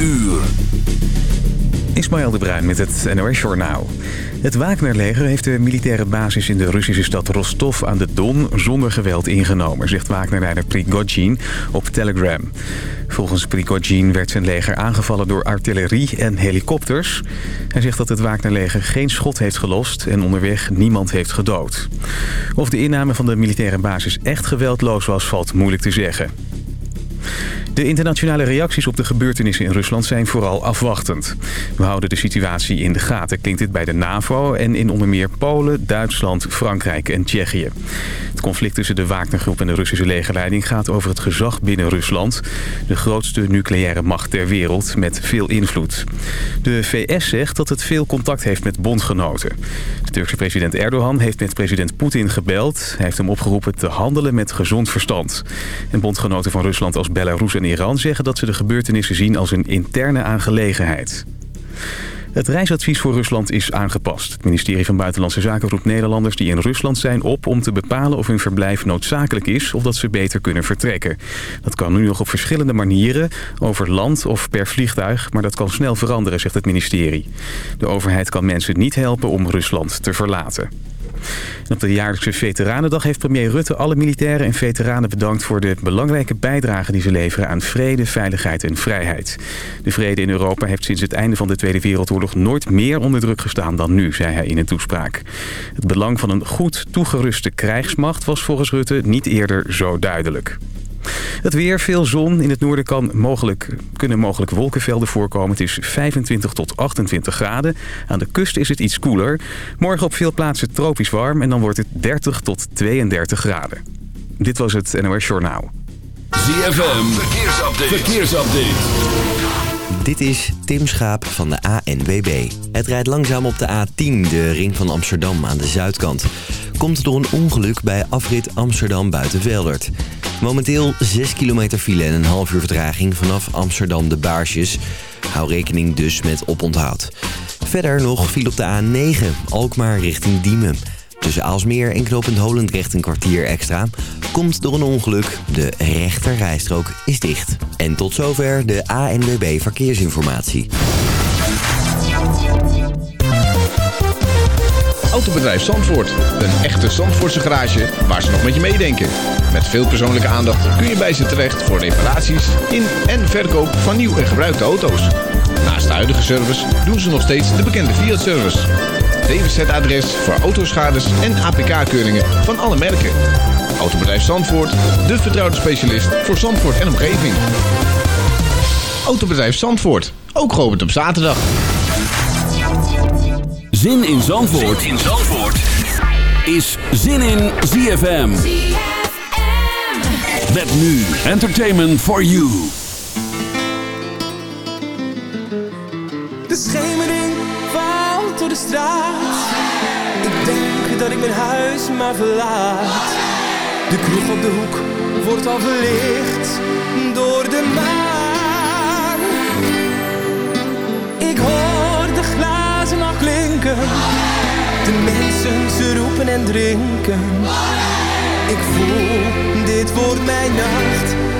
uur. Ismaël de Bruin met het NOS Journaal. Het Wagnerleger heeft de militaire basis in de Russische stad Rostov aan de Don zonder geweld ingenomen, zegt Wagnerleider Prigozhin op Telegram. Volgens Prigozhin werd zijn leger aangevallen door artillerie en helikopters. Hij zegt dat het Wagnerleger geen schot heeft gelost en onderweg niemand heeft gedood. Of de inname van de militaire basis echt geweldloos was, valt moeilijk te zeggen. De internationale reacties op de gebeurtenissen in Rusland zijn vooral afwachtend. We houden de situatie in de gaten, klinkt dit bij de NAVO... en in onder meer Polen, Duitsland, Frankrijk en Tsjechië. Het conflict tussen de Wagnergroep en de Russische legerleiding... gaat over het gezag binnen Rusland. De grootste nucleaire macht ter wereld met veel invloed. De VS zegt dat het veel contact heeft met bondgenoten. De Turkse president Erdogan heeft met president Poetin gebeld. Hij heeft hem opgeroepen te handelen met gezond verstand. En bondgenoten van Rusland als Belarus en Iran zeggen dat ze de gebeurtenissen zien als een interne aangelegenheid. Het reisadvies voor Rusland is aangepast. Het ministerie van Buitenlandse Zaken roept Nederlanders die in Rusland zijn op... om te bepalen of hun verblijf noodzakelijk is of dat ze beter kunnen vertrekken. Dat kan nu nog op verschillende manieren, over land of per vliegtuig... maar dat kan snel veranderen, zegt het ministerie. De overheid kan mensen niet helpen om Rusland te verlaten op de jaarlijkse Veteranendag heeft premier Rutte alle militairen en veteranen bedankt voor de belangrijke bijdrage die ze leveren aan vrede, veiligheid en vrijheid. De vrede in Europa heeft sinds het einde van de Tweede Wereldoorlog nooit meer onder druk gestaan dan nu, zei hij in een toespraak. Het belang van een goed toegeruste krijgsmacht was volgens Rutte niet eerder zo duidelijk. Het weer, veel zon. In het noorden kan mogelijk, kunnen mogelijk wolkenvelden voorkomen. Het is 25 tot 28 graden. Aan de kust is het iets koeler. Morgen op veel plaatsen tropisch warm en dan wordt het 30 tot 32 graden. Dit was het NOS Journaal. ZFM, verkeersupdate. verkeersupdate. Dit is Tim Schaap van de ANWB. Het rijdt langzaam op de A10, de ring van Amsterdam aan de zuidkant. Komt door een ongeluk bij afrit Amsterdam Buitenveldert. Momenteel 6 kilometer file en een half uur vertraging vanaf Amsterdam de Baarsjes. Hou rekening dus met oponthoud. Verder nog file op de A9, Alkmaar richting Diemen. Tussen Aalsmeer en Knopend Holendrecht een kwartier extra. Komt door een ongeluk. De rechter rijstrook is dicht. En tot zover de ANWB Verkeersinformatie. Autobedrijf Zandvoort. Een echte Zandvoortse garage waar ze nog met je meedenken. Met veel persoonlijke aandacht kun je bij ze terecht voor reparaties in en verkoop van nieuw en gebruikte auto's. Naast de huidige service doen ze nog steeds de bekende Fiat-service. DWZ-adres voor autoschades en APK-keuringen van alle merken. Autobedrijf Zandvoort, de vertrouwde specialist voor Zandvoort en omgeving. Autobedrijf Zandvoort, ook geopend op zaterdag. Zin in Zandvoort, zin in Zandvoort. is Zin in ZFM. Met nu Entertainment for You. De Ik denk dat ik mijn huis maar verlaat. De kroeg op de hoek wordt al verlicht door de maan. Ik hoor de glazen nog klinken. De mensen ze roepen en drinken. Ik voel, dit wordt mijn nacht.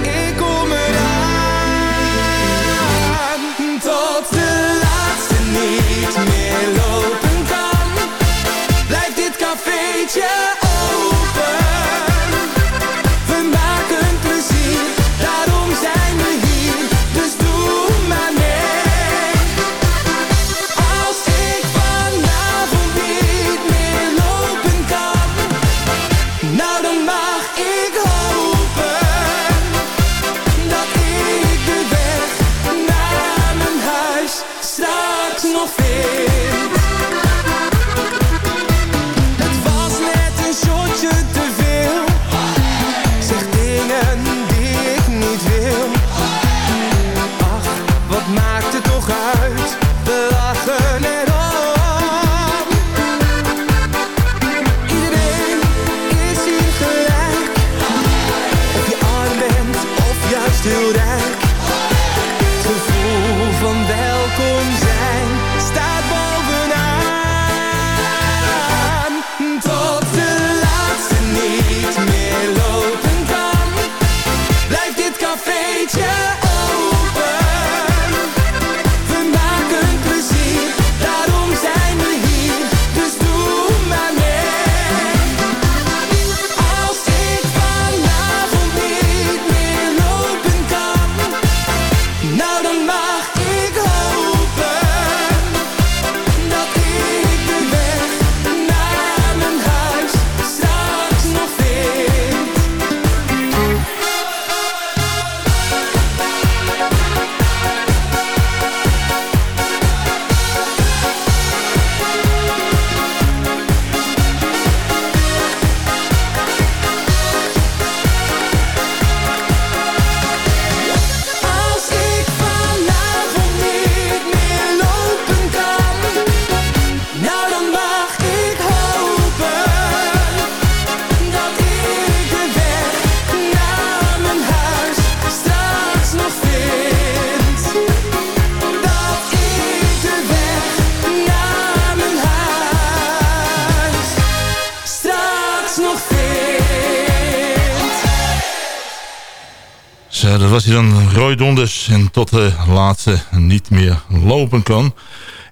Roy Donders. En tot de laatste niet meer lopen kan.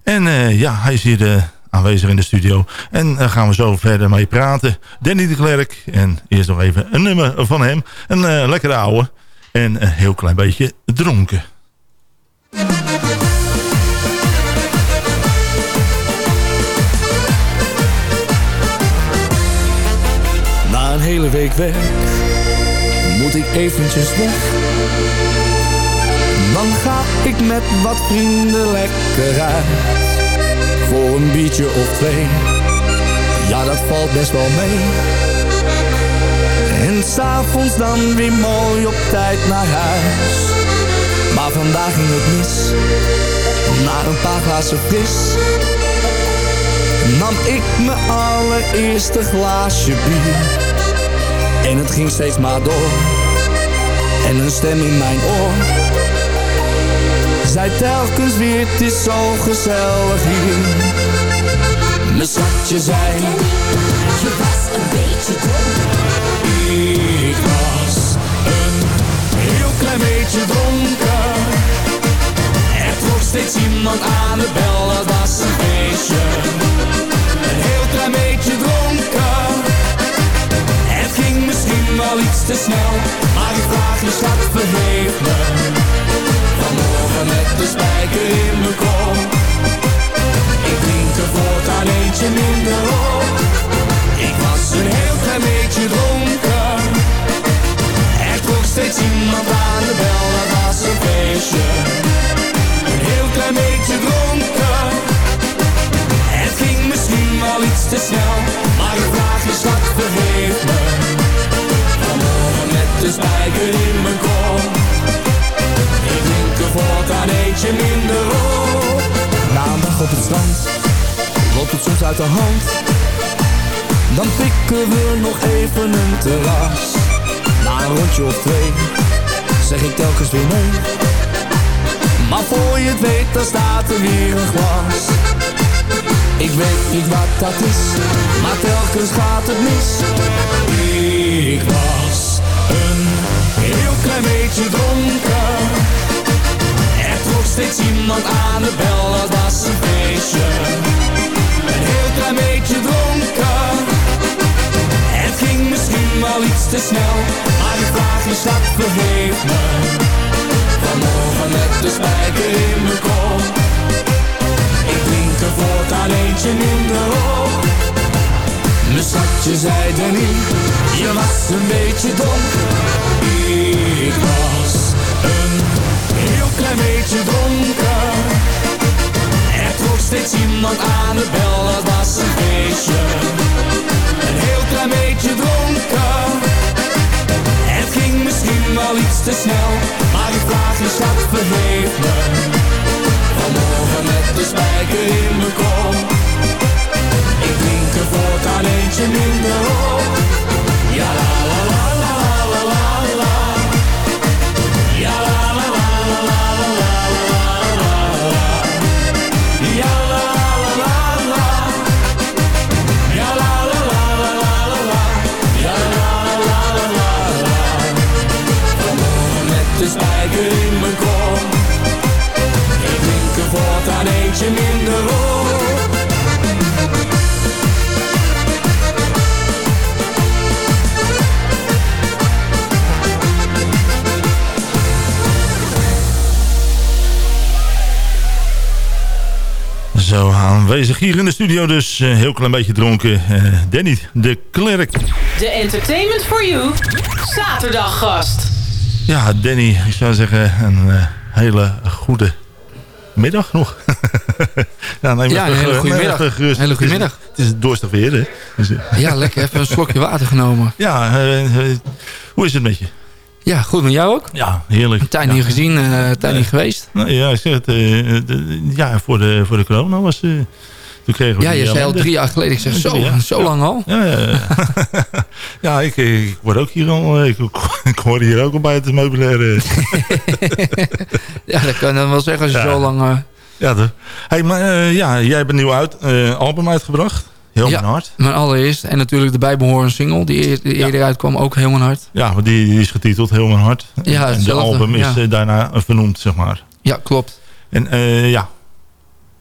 En uh, ja, hij is hier uh, aanwezig in de studio. En daar gaan we zo verder mee praten. Danny de Klerk. En eerst nog even een nummer van hem. Een uh, lekkere ouwe. En een heel klein beetje dronken. Na een hele week weg moet ik eventjes weg. Dan ga ik met wat vrienden lekker uit. Voor een biertje of twee, ja dat valt best wel mee. En s'avonds dan weer mooi op tijd naar huis. Maar vandaag ging het mis, na een paar glazen fris. Nam ik mijn allereerste glaasje bier en het ging steeds maar door En een stem in mijn oor Zei telkens weer, het is zo gezellig hier. Mijn schatje zei Je was een beetje dronken Ik was een heel klein beetje dronken. Er trok steeds iemand aan de bel, dat was een feestje. Een heel klein beetje dronken. Ging misschien wel iets te snel Maar ik vraag je schat, vergeef me de spijker in mijn kop. Ik drink er voortaan eentje minder op. Ik was een heel klein beetje dronken. Er trok steeds iemand aan de bel, dat was een feestje. Een heel klein beetje dronken. Het ging misschien wel iets te snel Maar ik vraag je schat, vergeef me. De spijker in mijn kop. Voortaan eentje minder op. Na een dag op het strand, loopt het soms uit de hand. Dan pikken we nog even een terras. Na een rondje of twee, zeg ik telkens weer nee. Maar voor je het weet, dan staat er weer een glas. Ik weet niet wat dat is, maar telkens gaat het mis. Ik was een heel klein beetje dronken. Steeds iemand aan de bel, dat was een feestje. Een heel klein beetje dronken. Het ging misschien wel iets te snel, maar ik vraag je schat, vergeef me. Vanmorgen met de spijker in mijn kop. Ik drink er voortaan eentje minder op. Mijn schatje zei er niet, je was een beetje dom. Ik was klein beetje dronken. Er trok steeds iemand aan de bel, dat was een feestje. Een heel klein beetje dronken. Het ging misschien wel iets te snel, aanwezig hier in de studio. Dus een heel klein beetje dronken. Danny de Klerk. De Entertainment for You zaterdaggast. Ja, Danny, ik zou zeggen een hele goede middag nog. ja, neem ja, een hele goede middag. Hele goede middag. Het is, het weer, hè? Dus, ja, lekker. Even een slokje water genomen. Ja, hoe is het met je? Ja, goed met jou ook? Ja, heerlijk. Een tijd niet gezien, uh, tijd niet geweest. Nou, ja, ik zeg het, de, ja, voor de, voor de corona was... Uh, toen kregen we ja, je zei al drie jaar geleden. Ik zeg, zo, ja. zo lang al? Ja, ja, ja. ja ik, ik word ook hier al... Ik, ik hoor hier ook al bij het meubilair. ja, dat kan dan wel zeggen als je zo lang... Ja, de, hey, maar, ja, jij hebt een nieuw uit, album uitgebracht. Heel ja, mijn hart. Mijn allereerst. En natuurlijk de bijbehorende single die eerder uitkwam ook heel mijn hart. Ja, maar die, die is getiteld Heel mijn hart. Ja, en de album is uh, daarna vernoemd, zeg maar. Ja, klopt. En uh, ja,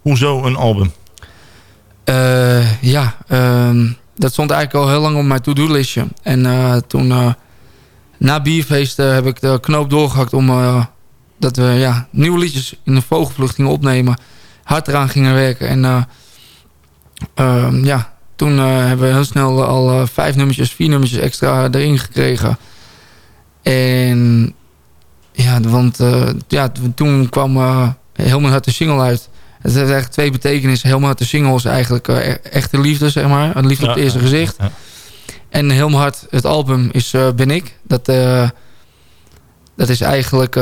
hoezo een album? Uh, ja, ehm, dat stond eigenlijk al heel lang op mijn to-do-listje. En toen, na Bierfeest, heb ik de knoop doorgehakt om dat we ja, nieuwe liedjes in de vogelvlucht gingen opnemen. Hard eraan gingen werken. En ja, toen eh, hebben we heel snel al eh, vijf nummertjes, vier nummertjes extra erin gekregen. En ja, want uh, ja, toen kwam uh, Helemaal Hart de single uit. Het heeft eigenlijk twee betekenissen. Helemaal Hart de single is eigenlijk uh, echte liefde, zeg maar. Een liefde op het eerste gezicht. Ja. En Helemaal Hart, het album, is Ben ik. Dat, dat is eigenlijk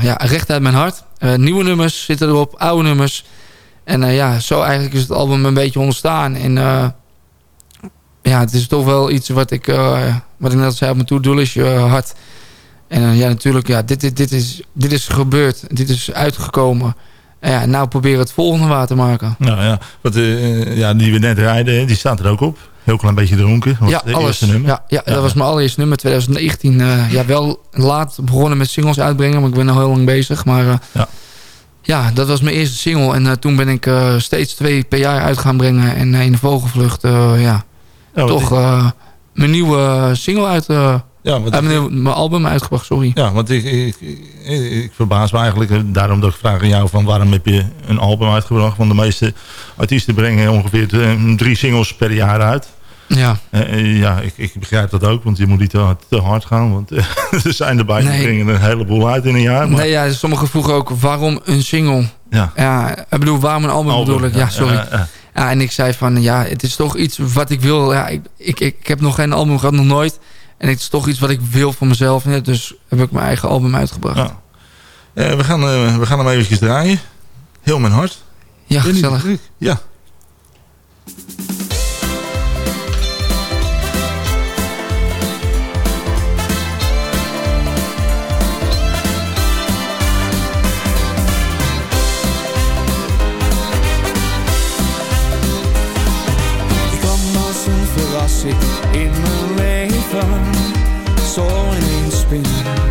ja, recht uit mijn hart. nieuwe nummers zitten erop, oude nummers. En uh, ja, zo eigenlijk is het album een beetje ontstaan. En uh, ja, het is toch wel iets wat ik, uh, wat ik net zei op mijn to-do-listje had. En ja, natuurlijk, ja, dit, dit, dit, is, dit is gebeurd. Dit is uitgekomen. En ja, nou proberen we het volgende waar te maken. Nou ja, wat, ja die we net rijden, die staat er ook op. Heel klein beetje dronken. Was ja, alles. Nummer. Ja, ja, ja, dat was mijn allereerste nummer. 2019. ja, wel laat begonnen met singles uitbrengen. Maar ik ben al heel lang bezig. Maar ja ja, dat was mijn eerste single. En uh, toen ben ik uh, steeds twee per jaar uit gaan brengen. En uh, in de vogelvlucht, ja, oh, toch mijn nieuwe single uit... ja, want mijn, mijn, album uitgebracht, sorry. Ja, want ik, ik, ik, verbaas me eigenlijk. Daarom dat ik vraag aan jou van waarom heb je een album uitgebracht? Want de meeste artiesten brengen ongeveer drie singles per jaar uit. Ja, uh, ja ik, ik, begrijp dat ook, want je moet niet te, te hard gaan. Want uh, er zijn erbij die brengen een heleboel uit in een jaar. Maar... Nee, ja, sommigen vroegen ook, waarom een single? Ja. ja ik bedoel, waarom een album, album bedoel ik? Ja, sorry. Ja, en ik zei van, ja, het is toch iets wat ik wil. Ja, ik, ik, ik heb nog geen album gehad, nog nooit. En het is toch iets wat ik wil voor mezelf. Ja, dus heb ik mijn eigen album uitgebracht. Ja. we, gaan, we gaan hem eventjes draaien. Heel mijn hart. Ja, gezellig. Ja. Leven zo ineens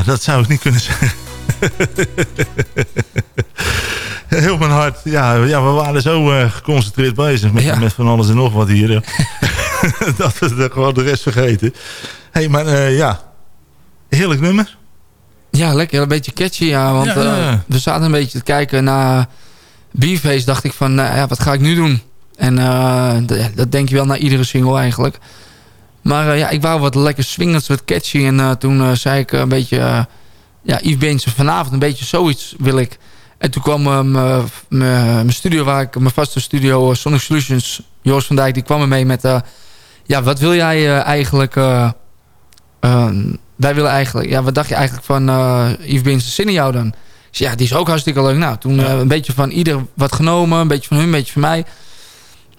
Ja, dat zou ik niet kunnen zeggen. Heel mijn hart. Ja, ja we waren zo uh, geconcentreerd bezig met, met van alles en nog wat hier. dat we gewoon de rest vergeten. hey, maar uh, ja, heerlijk nummer. Ja, lekker. Een beetje catchy, ja. Want ja. Uh, we zaten een beetje te kijken naar Beerface. Dacht ik van, ja, wat ga ik nu doen? En dat denk je wel naar iedere single eigenlijk. Maar ja, ik wou wat lekker swingend, wat catchy. En toen zei ik een beetje ja, Yves Beense vanavond een beetje zoiets wil ik. En toen kwam uh, mijn studio, waar ik, mijn vaste studio, uh, Sonic Solutions, Joost van Dijk, die kwam er mee met, uh, ja, wat wil jij eigenlijk, wij willen eigenlijk, ja, wat dacht je eigenlijk van Yves Beense zin in jou dan? Dus ja, die is ook hartstikke leuk. Nou, toen een beetje van ieder wat genomen, een beetje van hun, een beetje van mij.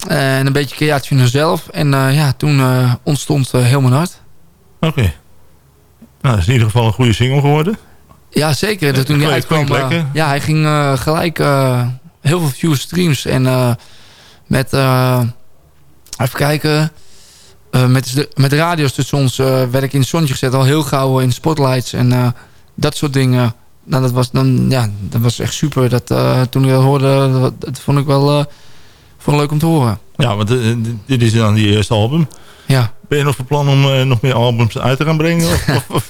En een beetje creatie van hunzelf. En ja, toen ontstond heel mijn hart. Oké. Nou, dat is in ieder geval een goede single geworden. Ja, zeker. Dat toen hij uitkwam, uh, ja, hij ging uh, gelijk uh, heel veel view streams. En met, even kijken, met, de, met radiostations werd ik in het zonnetje gezet. Al heel gauw in spotlights en dat soort dingen. Nou, dat was, dan, ja, dat was echt super. Dat, toen ik dat hoorde, dat, dat vond ik wel vond leuk om te horen. Ja, want dit is dan die eerste album. Ja. Ben je nog van plan om uh, nog meer albums uit te gaan brengen? Of, of,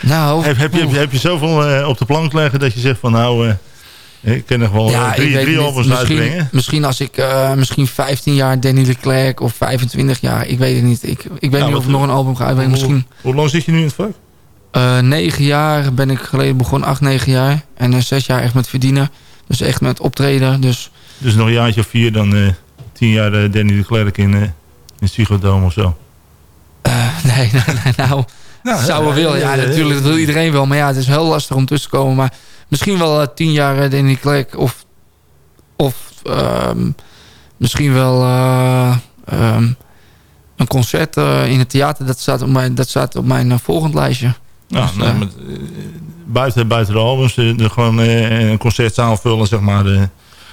nou, heb, heb, je, heb, je, heb je zoveel uh, op de plank leggen dat je zegt van nou... Uh, ik kan nog wel ja, drie, drie albums misschien, uitbrengen. Misschien als ik misschien 15 jaar Danny Leclerc of 25 jaar. Ik weet het niet. Ik, ik weet niet of ik nog een album ga uitbrengen. Hoe, misschien, hoe lang zit je nu in het vak? Negen jaar ben ik geleden begonnen. Acht, negen jaar. En zes jaar echt met verdienen. Dus echt met optreden. Dus, dus nog een jaartje of vier dan uh, tien jaar Danny Leclerc in in Psychodome of zo? Uh, nee, nee, nee, nou, nou zou we willen. Ja, natuurlijk, dat wil iedereen wel. Maar ja, het is heel lastig om tussen te komen. Maar misschien wel uh, tien jaar uh, Danny Clark. Of, of um, misschien wel uh, um, een concert in het theater. Dat staat op mijn, dat staat op mijn volgend lijstje. Ja, dus, nee, met, buiten, buiten de albums, de, gewoon een concertzaal vullen, zeg maar.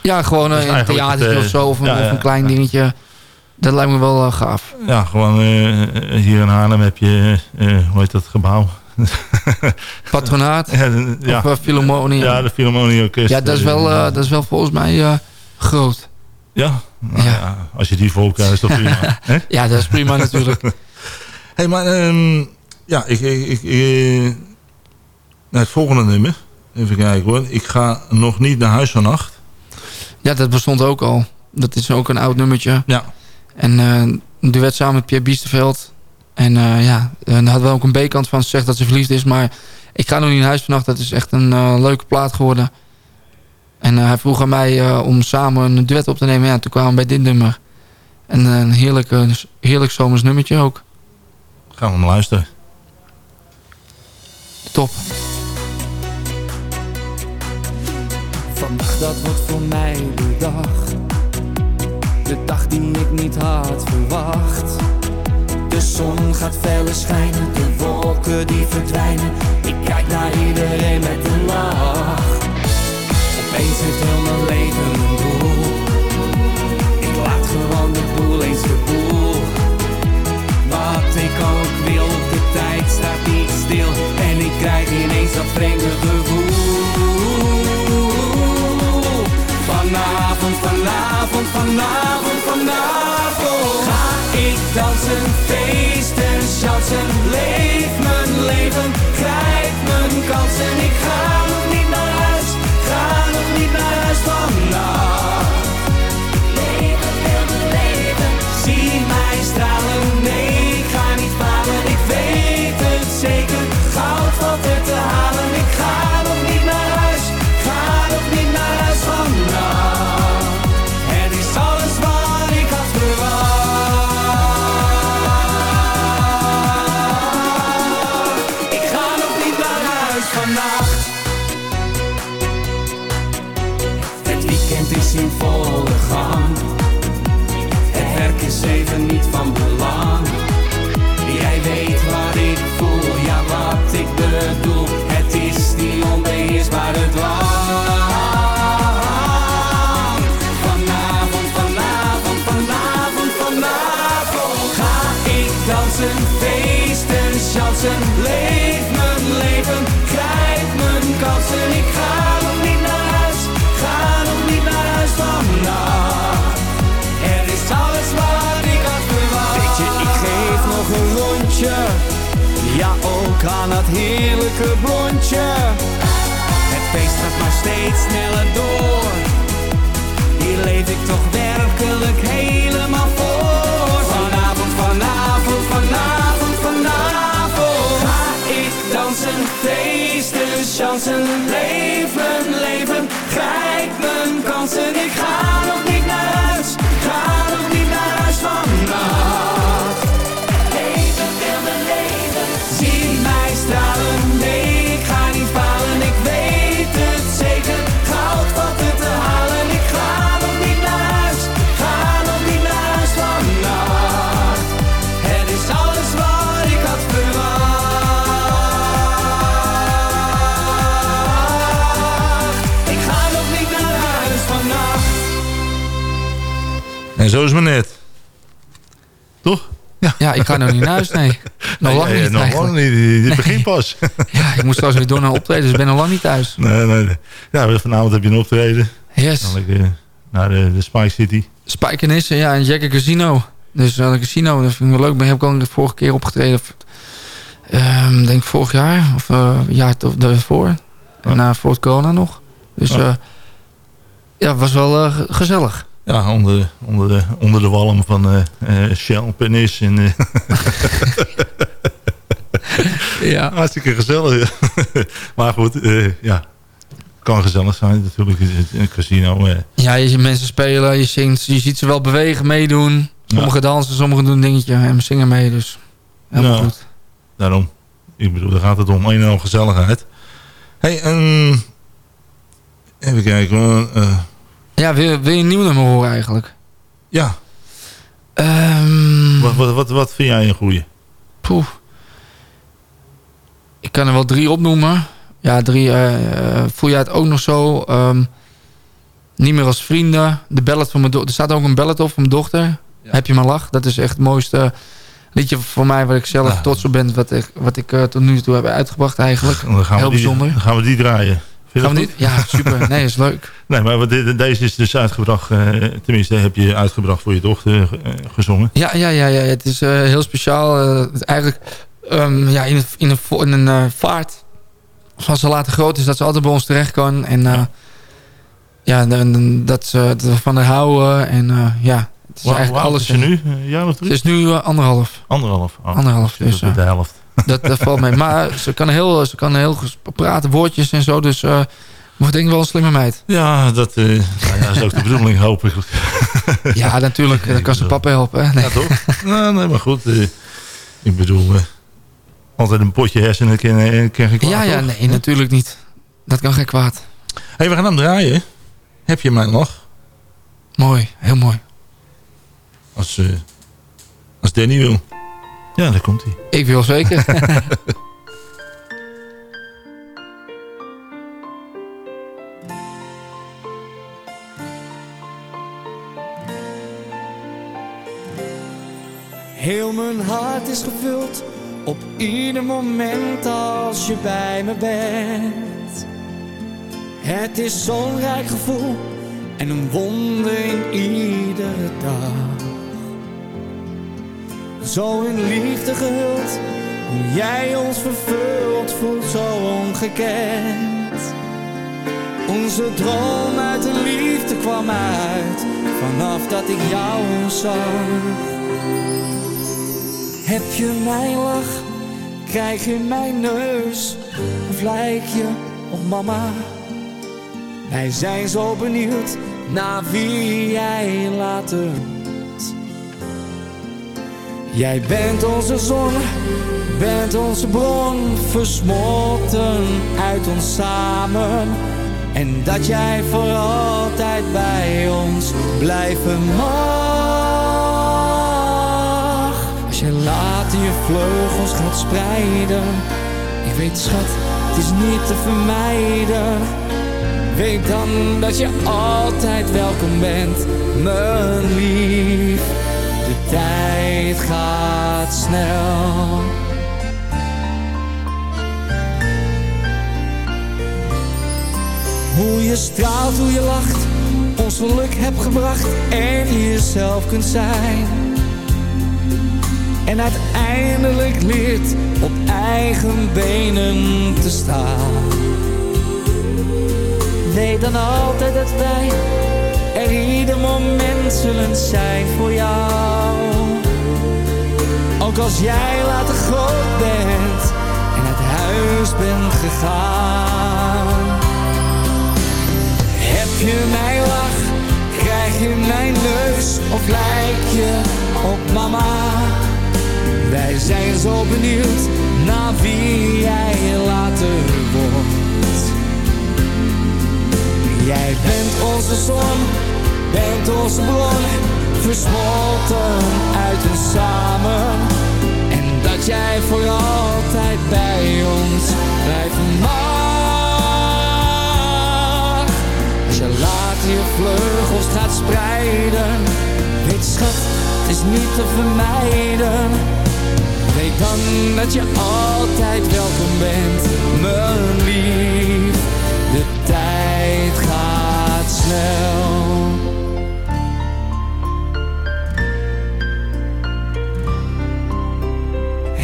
De, ja, gewoon een theater of zo. Of een, ja, of een klein dingetje. Dat lijkt me wel uh, gaaf. Ja, gewoon uh, hier in Haarlem heb je, uh, hoe heet dat gebouw? Patronaat? ja, ja, of Philharmonie? Ja, de Philharmonie Orkest. Ja, dat is wel, dat is wel volgens mij groot. Ja? Nou, ja. ja? Als je die volk is toch prima. ja, dat is prima natuurlijk. hey, maar um, ja, ik, ik, ik het volgende nummer. Even kijken hoor. Ik ga nog niet naar huis vannacht. Ja, dat bestond ook al. Dat is ook een oud nummertje. Ja. En uh, een duet samen met Pierre Biesterveld. En uh, ja, dan hadden we ook een B-kant van. Ze zegt dat ze verliefd is. Maar ik ga nog niet in huis vannacht. Dat is echt een uh, leuke plaat geworden. En hij vroeg aan mij om samen een duet op te nemen. Ja, toen kwamen we bij dit nummer. En een heerlijk, heerlijk zomers nummertje ook. Gaan we maar luisteren. Top. Dat wordt voor mij de dag de dag die ik niet had verwacht. De zon gaat feller schijnen, de wolken die verdwijnen. Ik kijk naar iedereen met een lach. Opeens heeft heel mijn leven een doel. Ik laat gewoon de boel eens de boel. Wat ik ook wil, de tijd staat niet stil. En ik krijg ineens dat vreemde gevoel. Vanavond, vanavond, Ga ik dansen, feesten, chansen Leef mijn leven, grijp mijn kansen. Ik ga En zo is het maar net. Toch? Ja, Ja, ik ga nog niet naar huis, nee. Nog lang niet nog lang niet. Dit begint pas. Ja, ik moet straks weer door naar optreden, dus ik ben nog lang niet thuis. nee, nee, nee. Ja, vanavond heb je een optreden. Yes. Dan lekker naar de, de Spike City. Spijkenissen, ja, en Jack Casino. Dus uh, een casino, dat vind ik wel leuk. Daar heb ik al de vorige keer opgetreden. Ehm denk vorig jaar, of uh, een jaar of daarvoor. En na Fort Corona nog. Dus uh, ja, het was wel uh, gezellig. Ja, onder, onder, de, onder de walm van uh, uh, Shell, Penis. En, uh, ja. Hartstikke gezellig. maar goed, ja. Kan gezellig zijn natuurlijk. Een casino. Ja, je ziet mensen spelen, je, zingt, je ziet ze wel bewegen, meedoen. Sommigen ja. dansen, sommigen doen een dingetje en zingen mee. Dus helemaal ja, goed. Daarom. Ik bedoel, daar gaat het om. Een en al gezelligheid. hey, um, even kijken. Uh, ja, wil, wil je een nieuw nummer horen eigenlijk? Ja. Um, wat, wat, wat, wat vind jij een goeie? Poeh. Ik kan er wel drie opnoemen. Ja, drie. Uh, voel jij het ook nog zo? Um, niet meer als vrienden. De ballad van mijn dochter. Er staat ook een ballad op van mijn dochter. Ja. Heb je maar lach. Dat is echt het mooiste liedje voor mij... waar ik zelf ja. trots op ben... wat ik, wat ik uh, tot nu toe heb uitgebracht eigenlijk. Heel die, bijzonder. Dan gaan we die draaien. Gaan we? Ja, super. Nee, is leuk. Nee, maar deze is dus uitgebracht... Uh, tenminste, heb je uitgebracht voor je dochter uh, gezongen. Ja, ja, ja, ja. Het is heel speciaal. eigenlijk um, ja, in, in een, in een vaart... zoals ze later groot is... dat ze altijd bij ons terecht kan. En ja, ja dat, ze, dat we van haar houden. En ja... Het is eigenlijk alles. Is ze nu? Een jaar of drie? Ze is nu uh, anderhalf. Anderhalf? Oh, anderhalf. Dus, uh, de helft. Dat, dat valt mee. Maar ze kan heel, ze kan heel praten, woordjes en zo. Dus uh, ik denk wel een slimme meid. Ja, dat, nou ja, is ook de bedoeling, hoop ik. ja, natuurlijk. Dan kan ze papa helpen. Hè? Nee. Ja, toch? nou, nee, maar goed. ik bedoel, altijd een potje hersenen ik Ja, ja, nee, natuurlijk niet. Dat kan geen kwaad. Hé, hey, we gaan hem draaien. Heb je mijn nog? Mooi, heel mooi. Als, uh, als Danny wil. Ja, daar komt hij. Ik wil zeker. Heel mijn hart is gevuld op ieder moment als je bij me bent. Het is zo'n rijk gevoel en een wonder in iedere dag. Zo in liefde gehuld, hoe jij ons vervult, voelt zo ongekend. Onze droom uit de liefde kwam uit, vanaf dat ik jou zag. Heb je mijn lach, krijg je mijn neus, of lijk je op mama? Wij zijn zo benieuwd naar wie jij later. Jij bent onze zon, bent onze bron, versmolten uit ons samen. En dat jij voor altijd bij ons blijven mag. Als je later je vleugels gaat spreiden. Ik weet schat, het is niet te vermijden. Weet dan dat je altijd welkom bent, mijn lief. Tijd gaat snel. Hoe je straalt, hoe je lacht, ons geluk hebt gebracht en jezelf kunt zijn. en uiteindelijk leert op eigen benen te staan. Weet dan altijd dat wij er ieder moment zullen zijn voor jou. Als jij later groot bent en uit huis bent gegaan. Heb je mijn lach, krijg je mijn neus of lijk je op mama? Wij zijn zo benieuwd naar wie jij later wordt. Jij bent onze zon, bent onze bron, versmolten uit ons samen. Dat jij voor altijd bij ons blijven mag. Als je later je vleugels gaat spreiden, weet schat, het is niet te vermijden. Weet dan dat je altijd welkom bent, mijn lief. De tijd gaat snel.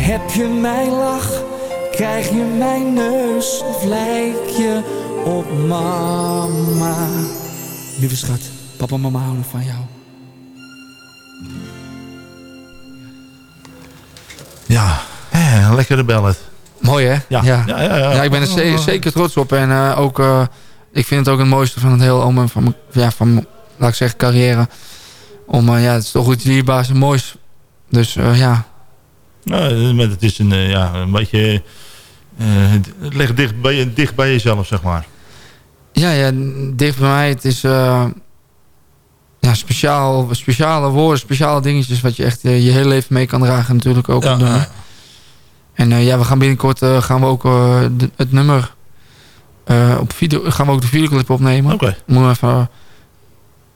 Heb je mijn lach, krijg je mijn neus of lijk je op mama? Lieve schat, papa en mama houden van jou. Ja, eh, lekkere ballad. Mooi hè? Ja. ja. Ja, ja, ja. ik ben er ze- zeker trots op. En eh, ook, eh, ik vind het ook het mooiste van het hele album, van ja, van laat ik zeggen, carrière. Om, ja, het is toch iets dierbaars en moois. Dus ja, Nou, het is een, eh, ja, een beetje... eh, het ligt dicht bij, dicht bij jezelf, zeg maar. Ja, ja, dicht bij mij. Het is eh, ja, speciaal, speciale woorden, speciale dingetjes... wat je echt je hele leven mee kan dragen natuurlijk ook. Ja, nummer. En ja, we gaan binnenkort gaan we ook de- het nummer... op video, gaan we ook de videoclip opnemen. Oké. Moet even,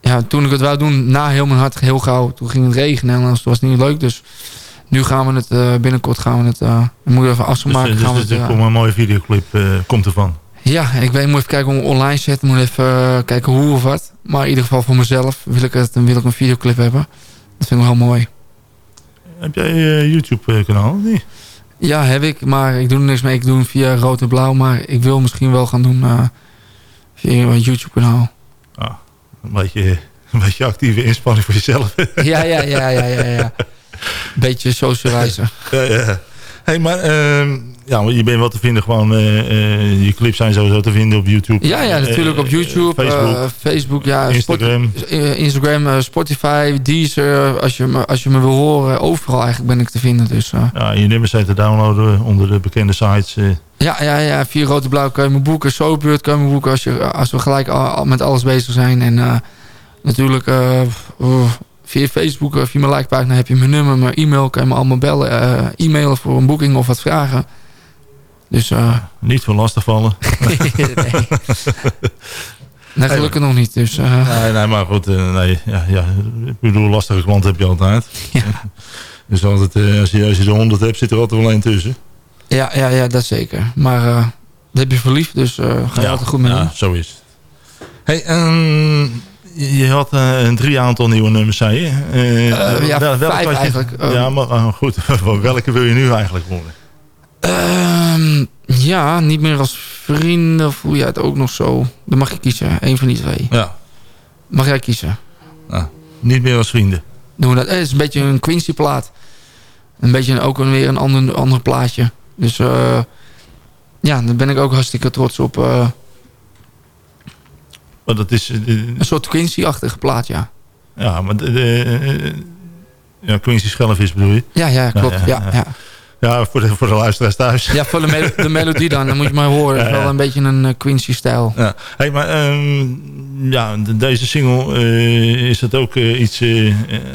ja, toen ik het wou doen, na heel mijn hart, heel gauw. Toen ging het regenen en dat was niet leuk. Dus nu gaan we het eh, binnenkort gaan we het... eh we moeten even afspraak Dus, maken. eh, gaan we dus, het, er eh, komt een mooie videoclip eh, komt ervan. ja, ik weet, moet even kijken hoe we online zetten. Moet even eh, kijken hoe of wat. Maar in ieder geval voor mezelf wil ik, het, wil ik een videoclip hebben. Dat vind ik wel mooi. Heb jij een YouTube-kanaal? Nee. Ja, heb ik. Maar ik doe er niks mee. Ik doe hem via rood en blauw. Maar ik wil misschien wel gaan doen eh, via een YouTube kanaal. Ah, een, beetje, een beetje actieve inspanning voor jezelf. Ja, ja, ja, ja, ja. ja. Beetje socializen. ja, ja. Hey, maar ehm, ja, je bent wel te vinden gewoon... eh, eh, je clips zijn sowieso te vinden op YouTube. Ja, ja, natuurlijk op Eh, YouTube, Facebook, Facebook ja, Instagram. Spot- Instagram, Spotify, Deezer. Als je, me, als je me wil horen, overal eigenlijk ben ik te vinden. Dus, Ja, je nummers zijn te downloaden onder de bekende sites. Ja, ja, ja. Via Rood en Blauw kan je me boeken. Soapbeurt kan je me boeken als, je, als we gelijk al, al met alles bezig zijn. En eh, natuurlijk eh, oh, via Facebook, eh, via mijn likepagina heb je mijn nummer, mijn e-mail. Kan je me allemaal bellen, eh, e-mailen voor een boeking of wat vragen. Dus eh niet veel lastig vallen. nee. nee, gelukkig nog niet. Dus eh, Nee, nee, maar goed. nee, ja, ja, ik bedoel, lastige klanten heb je altijd. Ja. Dus altijd, als, je, als je er 100 hebt, zit er altijd wel één tussen. ja, ja, ja, dat zeker. Maar dat heb je verliefd, dus ga je ja, altijd goed mee ja, zo is het. Hey, ehm, je had eh, een drie aantal nieuwe nummers, zei je. Eh, ja, wel- welke vijf je- eigenlijk. Ja, maar eh, goed. welke wil je nu eigenlijk horen? Ehm, ja, niet meer als vrienden voel je het ook nog zo. Dan mag je kiezen, één van die twee. Ja, Mag jij kiezen? nou, niet meer als vrienden. Doen we dat? Het is een beetje een Quincy plaat. Een beetje ook een- weer een ander, ander plaatje. Dus ja, daar ben ik ook hartstikke trots op. Maar dat is... eh, een soort Quincy-achtige plaat, ja. ja, maar... de- de- eh, ja, Quincy Schellevis bedoel je? Ja, ja, klopt. ja, Ja, ja. ja. Ja, voor de, voor de luisteraars thuis. ja voor de, de melodie dan, dan moet je maar horen. Ja, ja. wel een beetje een eh, Quincy-stijl. Ja. Hey, maar ehm, ja, de- deze single, is dat ook iets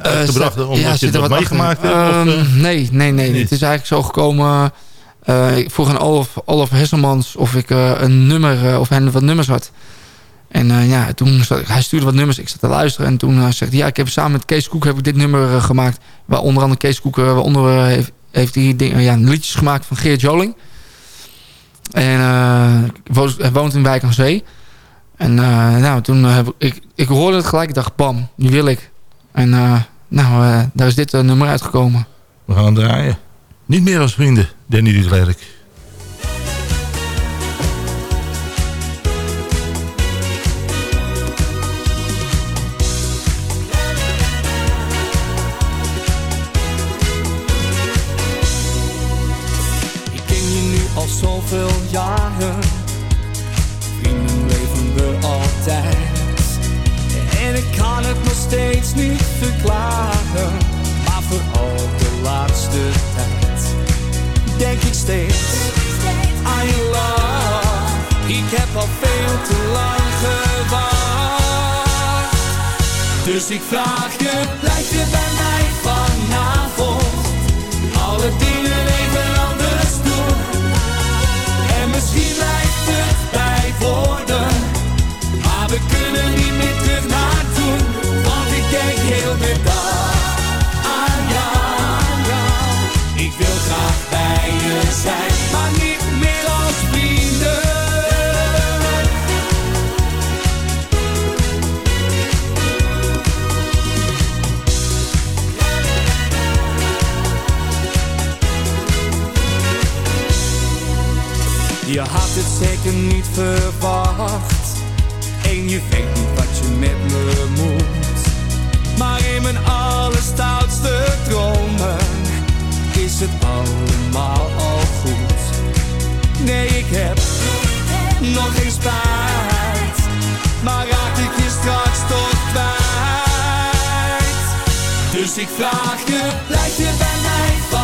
uitgebracht zit- omdat je zit dat wat meegemaakt hebt? of, Ehm, eh? nee, nee, nee. niet? Het is eigenlijk zo gekomen... ik vroeg aan Olaf, Olaf Hesselmans of ik een nummer, of hij wat nummers had. En eh, ja, toen hij stuurde wat nummers, ik zat te luisteren. En toen uh, zegt hij, ja, ik heb samen met Kees Koek heb ik dit nummer eh, gemaakt. Waar onder andere Kees Koek, waaronder heeft, heeft hij ja, liedjes gemaakt van Geert Joling. En woont, hij woont in Wijk aan Zee. En nou, toen heb ik, ik hoorde het gelijk, ik dacht, bam, die wil ik. En nou, daar is dit nummer uitgekomen. We gaan draaien. Niet meer als vrienden, Danny Dudlerk. Ik zoveel jaren. Vrienden bleven we altijd. En ik kan het nog steeds niet verklaren. Maar vooral de laatste tijd. Denk ik steeds aan je love. Ik heb al veel te lang gewacht. Dus ik vraag je, blijf je bij mij vanavond? Alle dingen we kunnen niet meer terug naar toen. Want ik denk heel de dag aan jou. Ik wil graag bij je zijn, maar niet meer als vrienden. Je had het zeker niet verwacht. Je weet niet wat je met me moet. Maar in mijn allerstoutste dromen is het allemaal al goed. Nee, ik heb nog geen spijt. Maar raak ik je straks toch kwijt. Dus ik vraag je, blijf je bij mij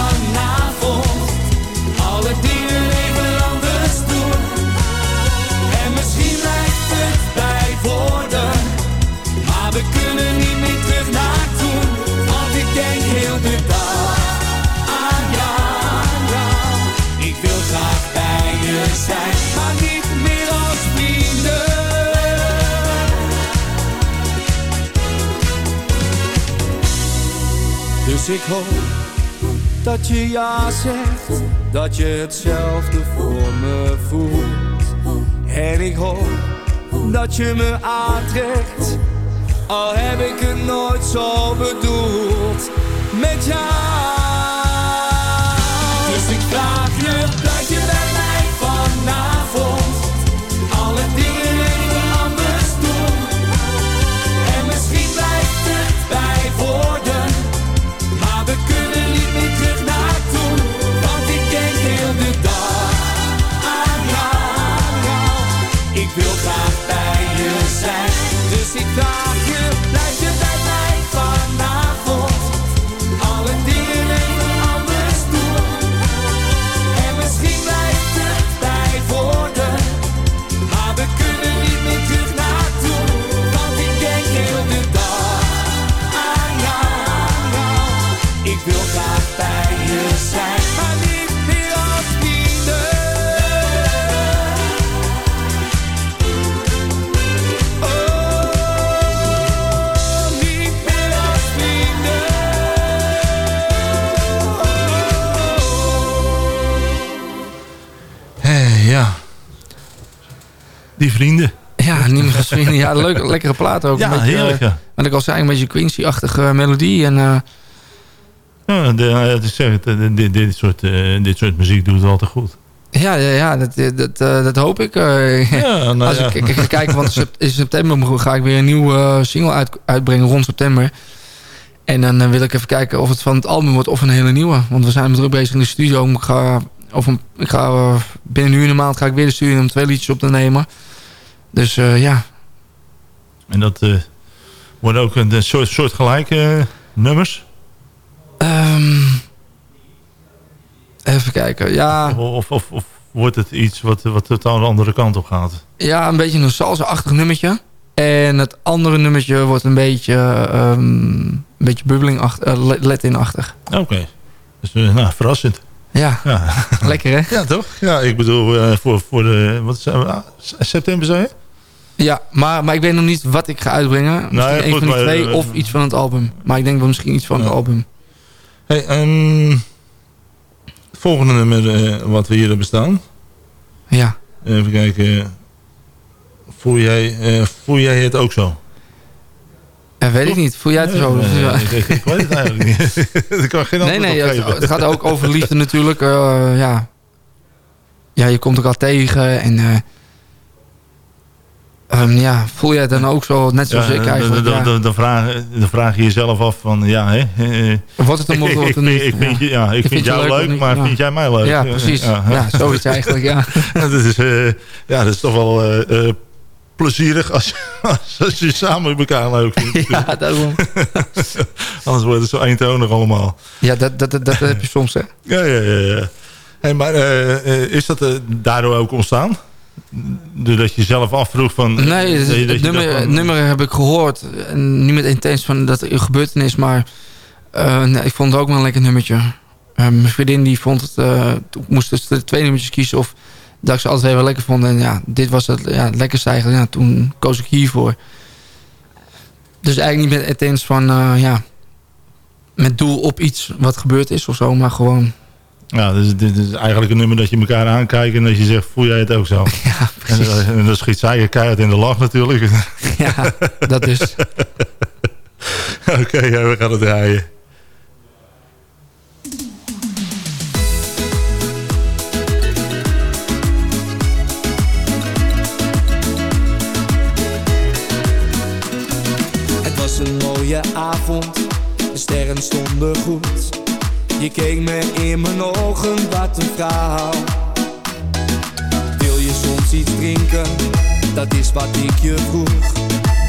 Dus ik hoop dat je ja zegt, dat je hetzelfde voor me voelt. En ik hoop dat je me aantrekt, al heb ik het nooit zo bedoeld. Met jou. Die vrienden. Ja, niet meer vrienden. Ja, leuk, lekkere plaat ook. Ja, heerlijk, eh, ja. Wat ik al zei, een beetje Quincy-achtige melodie. En eh, Ja, de, ja, het is, zeg, dit, dit, soort, eh, dit soort muziek doet het altijd goed. ja, ja, ja dat, dat, eh, dat hoop ik. eh. Ja, nou Als ja. ik, ik ga kijken, want in september ga ik weer een nieuwe eh, single uit, uitbrengen rond september. En dan eh, wil ik even kijken of het van het album wordt of een hele nieuwe. Want we zijn druk bezig in de studio. Ik ga, of een, ik ga eh, binnen nu in een maand ga ik weer de studio om twee liedjes op te nemen. Dus eh, ja, En dat eh worden ook een soort, soort gelijke eh, nummers. Ehm, even kijken. Ja, Of, of, of wordt het iets wat, wat totaal de andere kant op gaat? ja, een beetje een salsa-achtig nummertje. En het andere nummertje wordt een beetje, ehm, een beetje bubbeling Latin-achtig. Oké. Dus, nou, verrassend. Ja, Ja. lekker hè? ja, toch? Ja, ik bedoel, voor, voor de... Wat zijn we? Ah, september, zei je? Ja, maar, maar ik weet nog niet wat ik ga uitbrengen. Misschien Nou ja, een van de twee eh, of iets van het album. Maar ik denk wel misschien iets van het album. Hey, ehm, het volgende nummer eh, wat we hier hebben staan. Ja. Even kijken. Voel jij, eh, voel jij het ook zo? Ja, weet ik niet. Voel jij het zo? Nee, ik, ik, ik weet het eigenlijk niet. ik kan geen Nee, nee, het, het gaat ook over liefde natuurlijk. ja. ja, je komt elkaar tegen en... ehm, ja, voel jij dan ook zo, net zoals Ja, ik dan- eigenlijk? dan, ja. dan, dan, vraag, dan vraag je jezelf af van, ja, hè. Wordt het of ik, het vind- niet? ik vind, Ja. ja, ik Ik vind jou leuk of leuk, niet? maar vind jij mij leuk? Ja, precies. Ja, zoiets eigenlijk, ja. dat, is, eh, ja, dat is toch wel eh, eh, plezierig als, je- als, als je samen elkaar leuk vindt. Ja, daarom. Anders wordt het zo eentonig allemaal. Ja, dat, dat, dat, dat heb je soms, hè. Ja, ja, ja. ja. Hey, maar is dat daardoor ook ontstaan? Doordat je zelf afvroeg van... Nee, het, dat je- dat het je nummer, het nummer heb ik gehoord. En niet met intentie van dat er een gebeurtenis, maar eh, nee, ik vond het ook wel een lekker nummertje. Eh, mijn vriendin die vond het, eh, toen moest dus de twee nummertjes kiezen of dat ik ze altijd even lekker vond. En ja, dit was het, ja, het lekkerste eigenlijk. Ja, toen koos ik hiervoor. Dus eigenlijk niet met intentie van, eh, ja, met doel op iets wat gebeurd is of zo, maar gewoon, Ja, dus dit is eigenlijk een nummer dat je elkaar aankijkt en dat je zegt, voel jij het ook zo? ja, precies. dan- en dan schiet zij je keihard in de lach natuurlijk. Ja, dat dus. Oké, ja, we gaan het draaien. Het was een mooie avond, de sterren stonden goed. Je keek me in mijn ogen, wat een vrouw. Wil je soms iets drinken? Dat is wat ik je vroeg.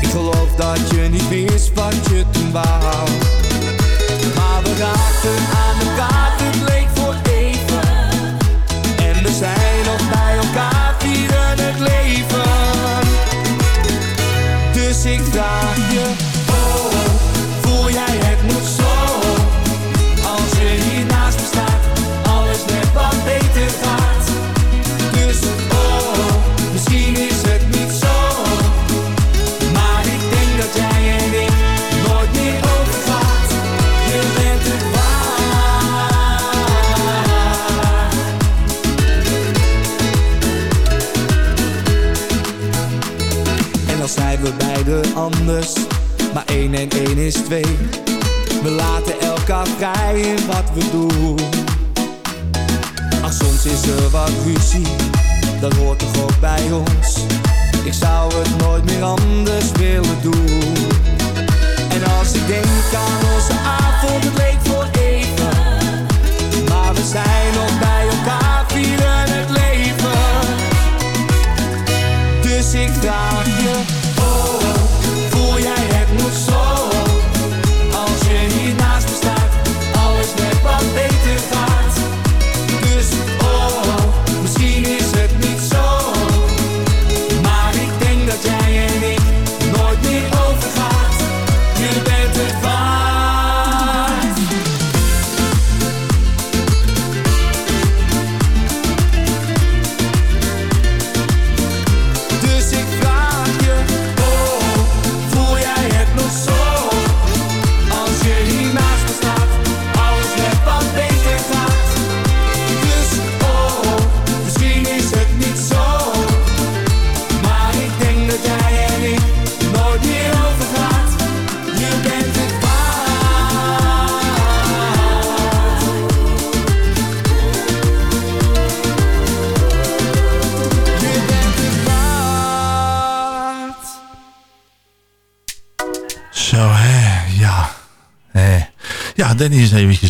Ik geloof dat je niet wist wat je toen wou. Maar we raakten aan elkaar, het leek voor even. En we zijn nog bij elkaar, vieren het leven. Dus ik vraag je, maar één en één is twee. We laten elkaar vrij in wat we doen. Ach, soms is er wat ruzie, dat hoort toch ook bij ons. Ik zou het nooit meer anders willen doen. En als ik denk aan onze avond, het leek voor even. Maar we zijn nog bij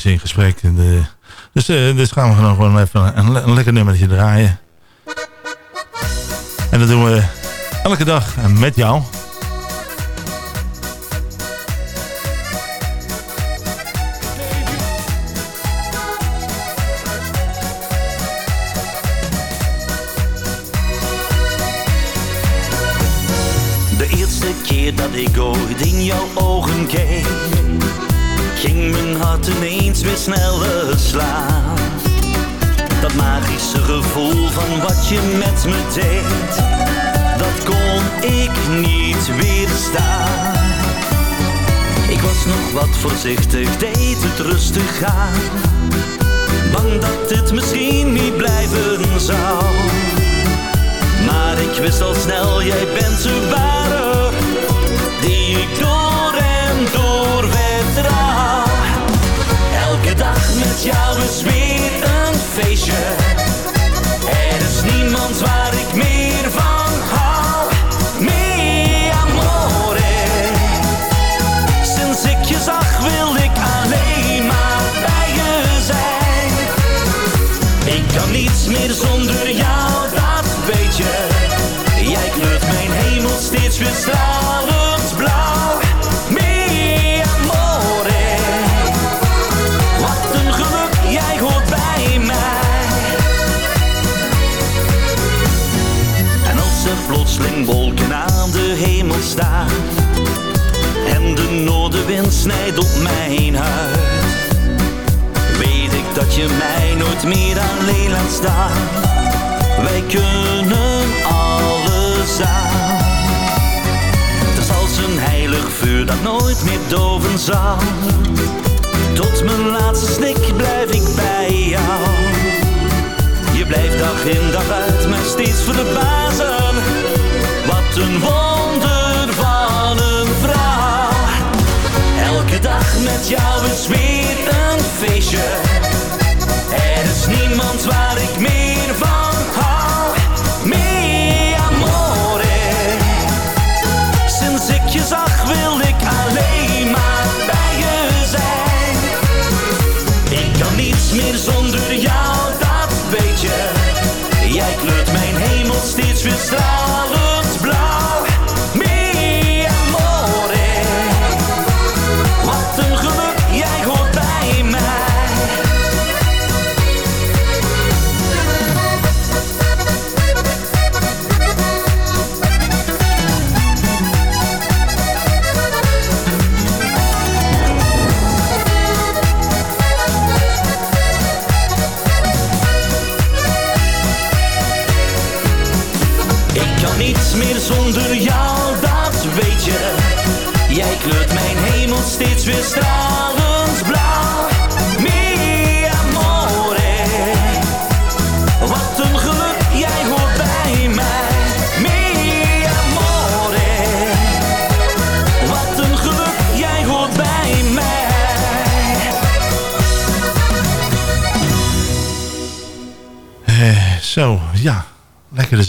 in gesprek. Eh, dus, eh, dus gaan we gewoon even een, een lekker nummertje draaien. En dat doen we elke dag met jou. De eerste keer dat ik ooit in jouw ogen keek, ging mijn hart ineens weer sneller slaan. Dat magische gevoel van wat je met me deed, dat kon ik niet weerstaan. Ik was nog wat voorzichtig, deed het rustig aan. Bang dat dit misschien niet blijven zou. Maar ik wist al snel, jij bent de ware Die ik jou besmeerd. Snijdt op mijn huid. Weet ik dat je mij nooit meer alleen laat staan. Wij kunnen alles aan. Het is als een heilig vuur dat nooit meer doven zal. Tot mijn laatste snik blijf ik bij jou. Je blijft dag in dag uit mij steeds verbazen. Wat een wonder Elke dag met jou is weer een feestje. Er is niemand waar ik meer van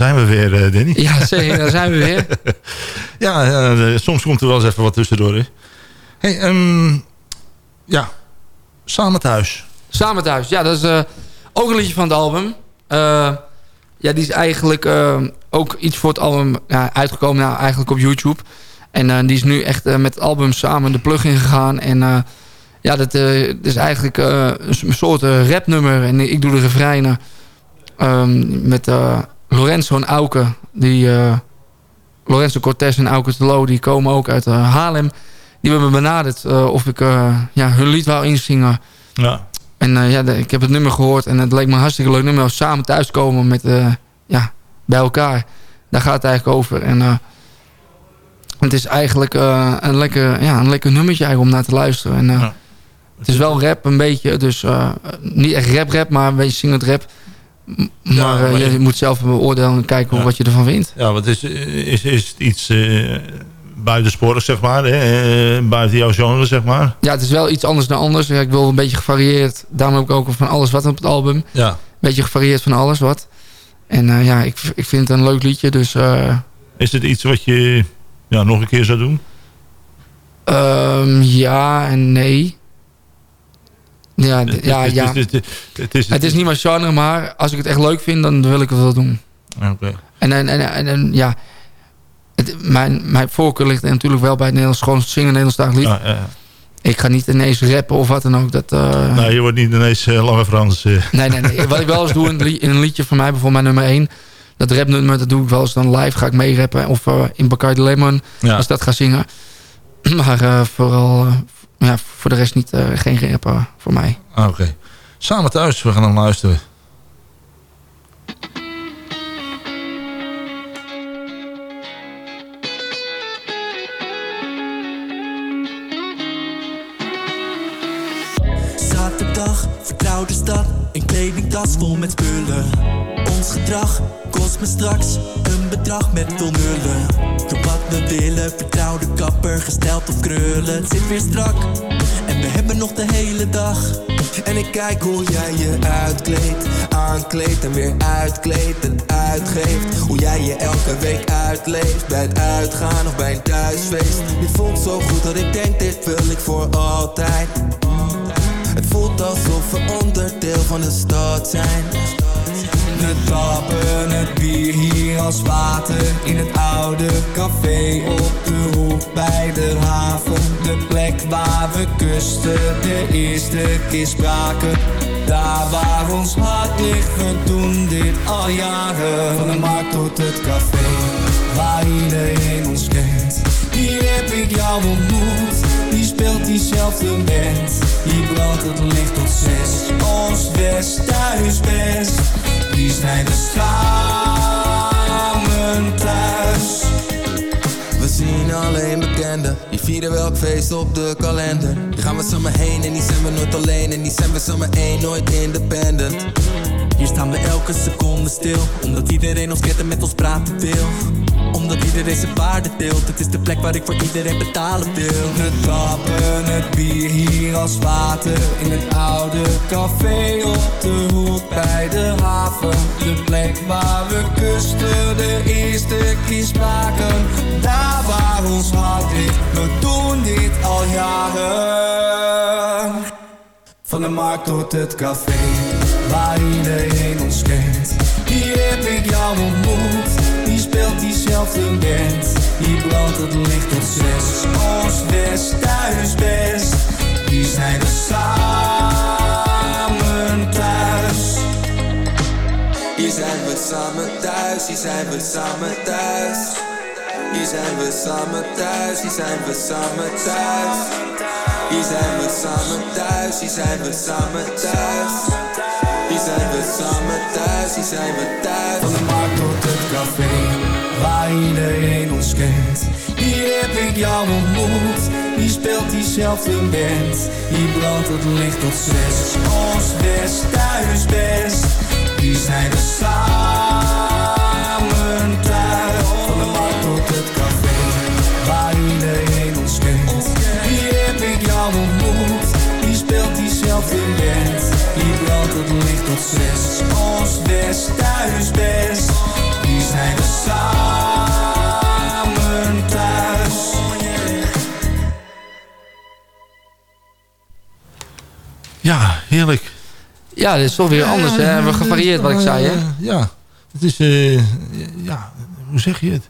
zijn we weer, eh, Danny. Ja, zeker, daar zijn we weer. ja, eh, soms komt er wel eens even wat tussendoor. Hè. Hey, ehm, ja, samen thuis. Samen thuis. Ja, dat is eh, ook een liedje van het album. Eh, ja, die is eigenlijk eh, ook iets voor het album ja, uitgekomen. Nou, eigenlijk op YouTube. En eh, die is nu echt eh, met het album samen de plug in gegaan. En eh, ja, dat, eh, dat is eigenlijk eh, een soort eh, rapnummer. En ik doe de refreinen ehm, met eh, Lorenzo en Auke. Die, eh, Lorenzo Cortez en Auke Telo, die komen ook uit eh, Haarlem. Die hebben me benaderd eh, of ik ja, hun lied wou inzingen. Ja. En ja, de- ik heb het nummer gehoord en het leek me een hartstikke leuk nummer. Samen thuiskomen met, ja, bij elkaar. Daar gaat het eigenlijk over. En het is eigenlijk een, lekker, ja, een lekker nummertje eigenlijk om naar te luisteren. En, Het is wel rap een beetje, dus niet echt rap-rap, maar een beetje zingend rap. Maar, eh, maar je moet zelf beoordelen en kijken Ja. wat je ervan vindt. Ja, want is, is, is het iets eh buitensporig, zeg maar? Hè? Eh, buiten jouw genre, zeg maar? Ja, het is wel iets anders dan anders. Ja, ik wil een beetje gevarieerd. Daarom heb ik ook van alles wat op het album. Ja. Een beetje gevarieerd van alles wat. En ja, ik, ik vind het een leuk liedje. Dus Is het iets wat je ja, nog een keer zou doen? ehm, ja en nee. Ja, ja, het- ja. Het, is, Het is niet mijn genre, maar als ik het echt leuk vind, dan wil ik het wel doen. Oké. En, en, en, en, en, ja, mijn, mijn voorkeur ligt natuurlijk wel bij het Nederlands, gewoon zingen Nederlandstalig lied. Ja, ja. Ik ga niet ineens rappen of wat dan ook. Dat, eh, Nou, je wordt niet ineens eh, Lange Frans. eh. Nee, nee, nee. Wat ik wel eens doe in, een li- in een liedje van mij, bijvoorbeeld mijn nummer 1. Dat rapnummer, dat doe ik wel eens dan live. Ga ik meerappen. Of in Bacardi Lemon, Ja. als ik dat ga zingen. Maar vooral, ja, voor de rest niet, eh, geen rappen voor mij. Ah, Oké. Samen thuis, we gaan hem luisteren. Zaterdag, vertrouwde stad, een kledingtas vol met spullen. Ons gedrag kost me straks een bedrag met veel nullen. We willen, vertrouwde kapper, gesteld of krullen. Het zit weer strak en we hebben nog de hele dag. En ik kijk hoe jij je uitkleedt, aankleedt en weer uitkleedt en uitgeeft. Hoe jij je elke week uitleeft, bij het uitgaan of bij een thuisfeest. Dit voelt zo goed dat ik denk, dit wil ik voor altijd. Het voelt alsof we onderdeel van de stad zijn. We tappen het bier hier als water in het oude café op de hoek bij de haven. De plek waar we kusten, de eerste keer spraken. Daar waar ons hart ligt, we doen dit al jaren. Van de markt tot het café, waar iedereen ons kent. Hier heb ik jou ontmoet, die speelt diezelfde band. Hier brandt het licht tot zes, ons best thuis best. Die we samen thuis. We zien alleen bekenden, die vieren welk feest op de kalender. Die gaan we samen heen en die zijn we nooit alleen. En die zijn we samen één, nooit independent. Hier staan we elke seconde stil, omdat iedereen ons kent en met ons praten wil. Omdat iedereen zijn waarde deelt, het is de plek waar ik voor iedereen betalen wil. We tappen het bier hier als water in het oude café op de hoek bij de haven. De plek waar we kusten, de eerste keer spraken. Daar waar ons hart ligt, we doen dit al jaren. Van de markt tot het café, waar iedereen ons kent. Hier heb ik jou ontmoet, speelt diezelfde band. Hier brandt het licht tot zes, ons best thuis best. Hier zijn we samen thuis. Hier zijn we samen thuis, hier zijn we samen thuis. Hier zijn we samen thuis, hier zijn we samen thuis. Hier zijn we samen thuis, hier zijn we samen thuis. Hier zijn we samen thuis, hier zijn we thuis. Van de markt tot het café, waar iedereen ons kent. Hier heb ik jou ontmoet, die speelt diezelfde band. Hier brandt het licht tot zes, ons best thuis best. Hier zijn we samen thuis. Van de markt tot het café, waar iedereen ons kent. Hier heb ik jou ontmoet, die speelt diezelfde band. Hier brandt het licht tot zes, ons best thuis best. Ja, heerlijk. Ja, dit is toch weer anders. Hè? We hebben gevarieerd wat ik zei. Hè? Ja, het is... eh, ja, hoe zeg je het?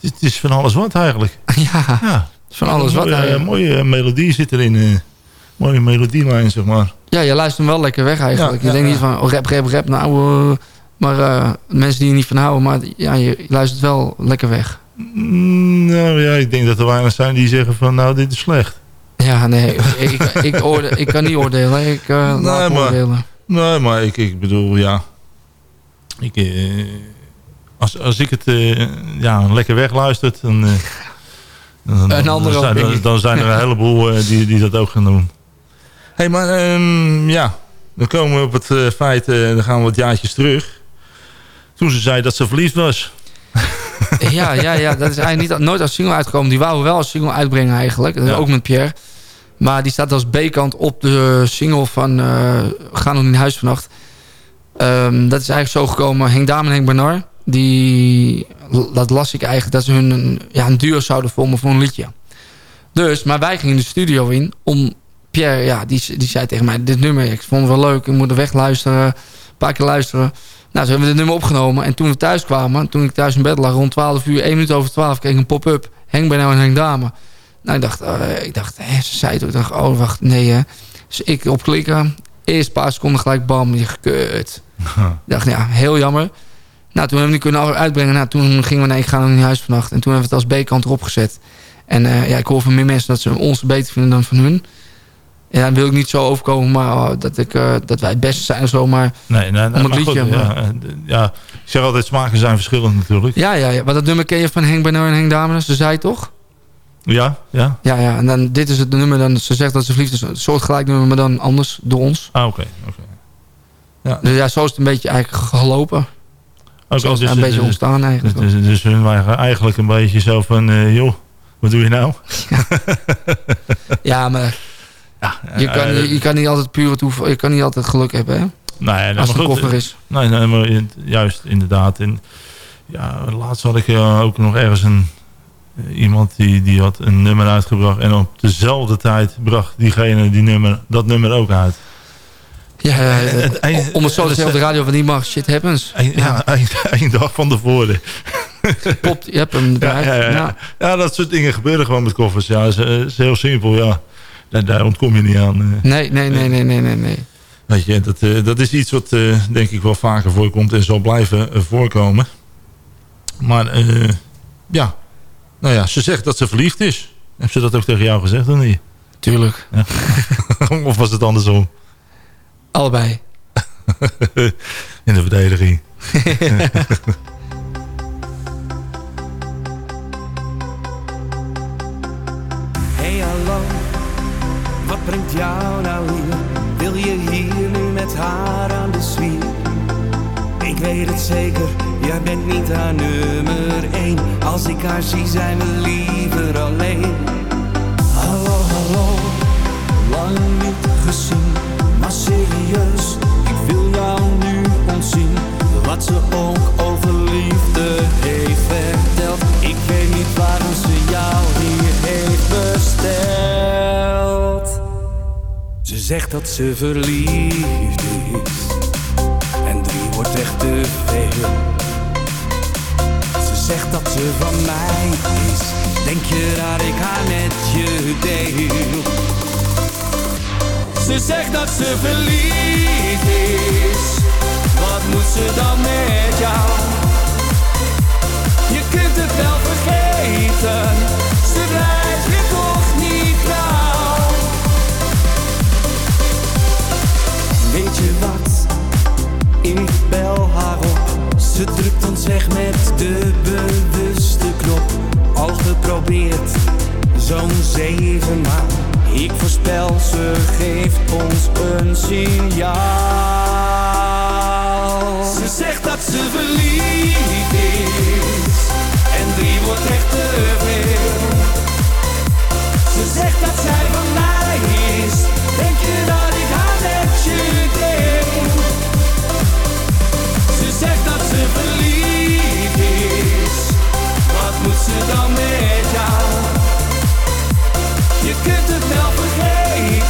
Het is van alles wat eigenlijk. Ja, ja. van alles wat Een mooie, eigenlijk. mooie melodie zit erin. eh mooie melodielijn, zeg maar. Ja, je luistert hem wel lekker weg eigenlijk. Ja, je ja, denkt ja. niet van oh, rap, rap, rap. Nou, eh, maar eh, mensen die er niet van houden. Maar ja, je, luistert wel lekker weg. Mm, Nou ja, ik denk dat er weinig zijn die zeggen van... Nou, dit is slecht. Ja, nee. ik, ik, ik, oorde, ik kan niet oordelen. Ik eh laat me maar- oordelen. Nee, maar ik, ik bedoel, ja... Ik, eh, als, als ik het eh, ja, lekker wegluistert... Dan, eh, dan, Een ander dan, zijn, dan, er een heleboel eh, die, die dat ook gaan doen. hey, maar ehm, ja... Dan komen we op het feit... dan gaan we wat jaartjes terug. Toen ze zei dat ze verliefd was. Ja, ja, ja, dat is eigenlijk niet, nooit als single uitgekomen. Die wouden wel als single uitbrengen eigenlijk. Dat is Ja. Ook met Pierre. Maar die staat als B-kant op de single van eh Ga nog niet naar huis vannacht. Ehm, dat is eigenlijk zo gekomen. Henk Dame en Henk Bernard. Die, dat las ik eigenlijk. Dat ze hun een, ja, een duo zouden vormen voor een liedje. Dus, maar wij gingen de studio in om... Pierre, ja, die, die zei tegen mij... Dit nummer, ik vond het wel leuk. Ik moet er weg luisteren. Een paar keer luisteren. Nou, zo hebben we dit nummer opgenomen. En toen we thuis kwamen, toen ik thuis in bed lag, rond 12 uur, 1 minuut over 12, kreeg ik een pop-up. Henk Benno en Henk Dame. Nou, ik dacht, eh, ik dacht, hè, ze zei het ook. Ik dacht, oh, wacht, nee, hè. Dus ik opklikken. Eerst een paar seconden gelijk, bam, je gekut. Ik dacht, ja, heel jammer. Nou, toen hebben we die kunnen uitbrengen. Nou, toen gingen we naar Ik ga niet naar huis vannacht. En toen hebben we het als B-kant erop gezet. En eh, ja, ik hoor van meer mensen dat ze ons beter vinden dan van hun. Ja, dan wil ik niet zo overkomen, maar oh, dat, ik, eh, dat wij het beste zijn of zo. Maar Nee, nee, nee Om het maar goed, liedje, ja, eh, ja, ik zeg altijd, smaken zijn verschillend natuurlijk. Ja, ja, ja. Maar dat nummer ken je van Henk Bernard en Henk. Ze zei toch? Ja, ja. Ja, ja. En dan, dit is het nummer. Dan, ze zegt dat ze verliefd is. Een soortgelijk nummer, maar dan anders door ons. Ah, oké. oké. Ja. Dus ja, zo is het een beetje eigenlijk gelopen. Zo is het dus- een beetje dus- ontstaan eigenlijk. Dus, dus, hun waren eigenlijk een beetje zo van, eh, joh, wat doe je nou? Ja, maar je, kan, eh, je, je kan niet altijd puur toeval, je kan niet altijd geluk hebben, hè? Nee, nee, Als het koffer is. Nee, nee, maar juist inderdaad. En, ja, laatst had ik eh, ook nog ergens een, eh, iemand die, die had een nummer uitgebracht. En op dezelfde tijd bracht diegene die nummer, dat nummer ook uit. Ja, ja, ja. Het- om het zo te zeggen op de radio van die mag, shit happens. Eén ja, één dag van tevoren. Je hebt hem Ja, eruit. ja, ja. Ja. ja, dat soort dingen gebeuren gewoon met koffers. Ja, is, eh, is heel simpel, ja. Daar, daar ontkom je niet aan. eh. Nee, nee, nee, nee, nee, nee, nee. Weet je, dat, eh, dat is iets wat eh, denk ik wel vaker voorkomt en zal blijven voorkomen. Maar ja, nou ja, ze zegt dat ze verliefd is. Heeft ze dat ook tegen jou gezegd of niet? Tuurlijk. Ja. of was het andersom? Allebei. In de verdediging. brengt jou nou hier? Wil je hier nu met haar aan de zwier? Ik weet het zeker, jij bent niet haar nummer één. Als ik haar zie zijn we liever alleen. Hallo, hallo, lang niet gezien, maar serieus, ik wil jou nu ontzien. Wat ze ook zegt dat ze verliefd is, en drie wordt echt te veel. Ze zegt dat ze van mij is, denk je dat ik haar met je deel? Ze zegt dat ze verliefd is. Wat moet ze dan met jou? Je kunt het wel vergeten. Je wat? Ik bel haar op. Ze drukt ons weg met de bewuste knop. Al geprobeerd, zo'n zeven maal. Ik voorspel, ze geeft ons een signaal. Ze zegt dat ze verliefd is. En drie wordt echt te veel. Ze zegt dat zij van mij is. Denk je dat ik haar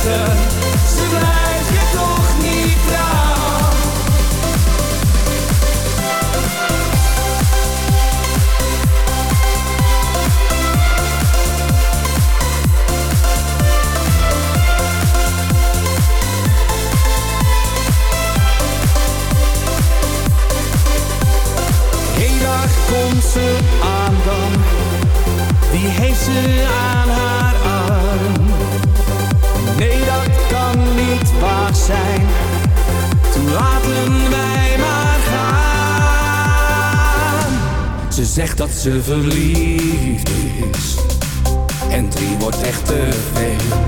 vergeten. Ze blijft ze verliefd is. En drie wordt echt te veel.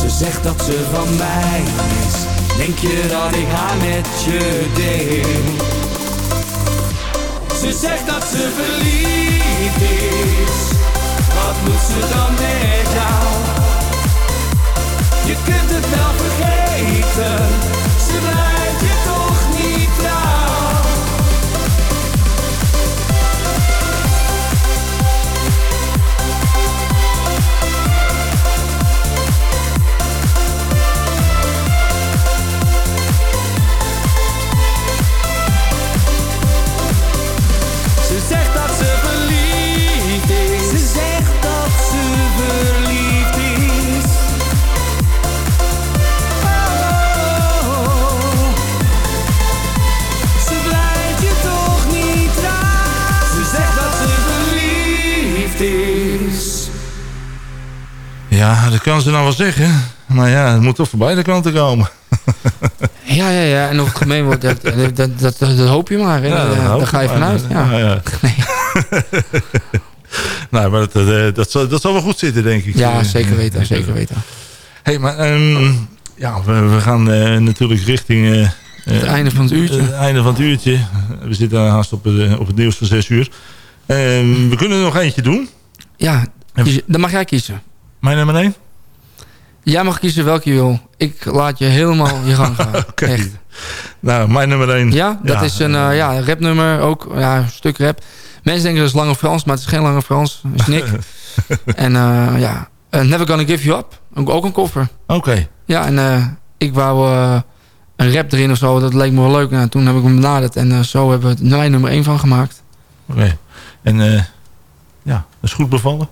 Ze zegt dat ze van mij is. Denk je dat ik haar met je deel? Ze zegt dat ze verliefd is. Wat moet ze dan met jou? Je kunt het wel vergeten. Ze blijft je toch niet trouw. Ja, dat kan ze nou wel zeggen. Maar ja, het moet toch voor beide kanten komen. Ja, ja, ja. En of het gemeen wordt, dat, dat, dat, hoop je maar. Hè. Ja, dat Daar- ga je vanuit. Ja. Ja, ja. nou, maar dat, eh, dat, zal, dat zal wel goed zitten, denk ik. Ja, zeker weten, zeker weten. hey, maar ehm, ja, we, we gaan eh, natuurlijk richting... eh, Het einde van het uurtje. Het einde van het uurtje. We zitten haast op, het- op het nieuws van 6 uur. Ehm, we kunnen er nog eentje doen. Ja, dan mag jij kiezen. Mijn nummer 1? Jij mag kiezen welke je wil. Ik laat je helemaal je gang gaan. Oké. Echt. Nou, mijn nummer 1. Ja, dat is een eh, ja, rapnummer. Ook ja, een stuk rap. Mensen denken dat is Lange Frans, maar het is geen Lange Frans. Het is Nick. en eh, ja, eh, Never Gonna Give You Up. Ook, ook een koffer. Oké. Ja, en ik wou een rap erin of zo. Dat leek me wel leuk. En toen heb ik hem benaderd. En zo hebben we het nummer 1 van gemaakt. Oké. Okay. En ja, is goed bevallen?